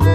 you.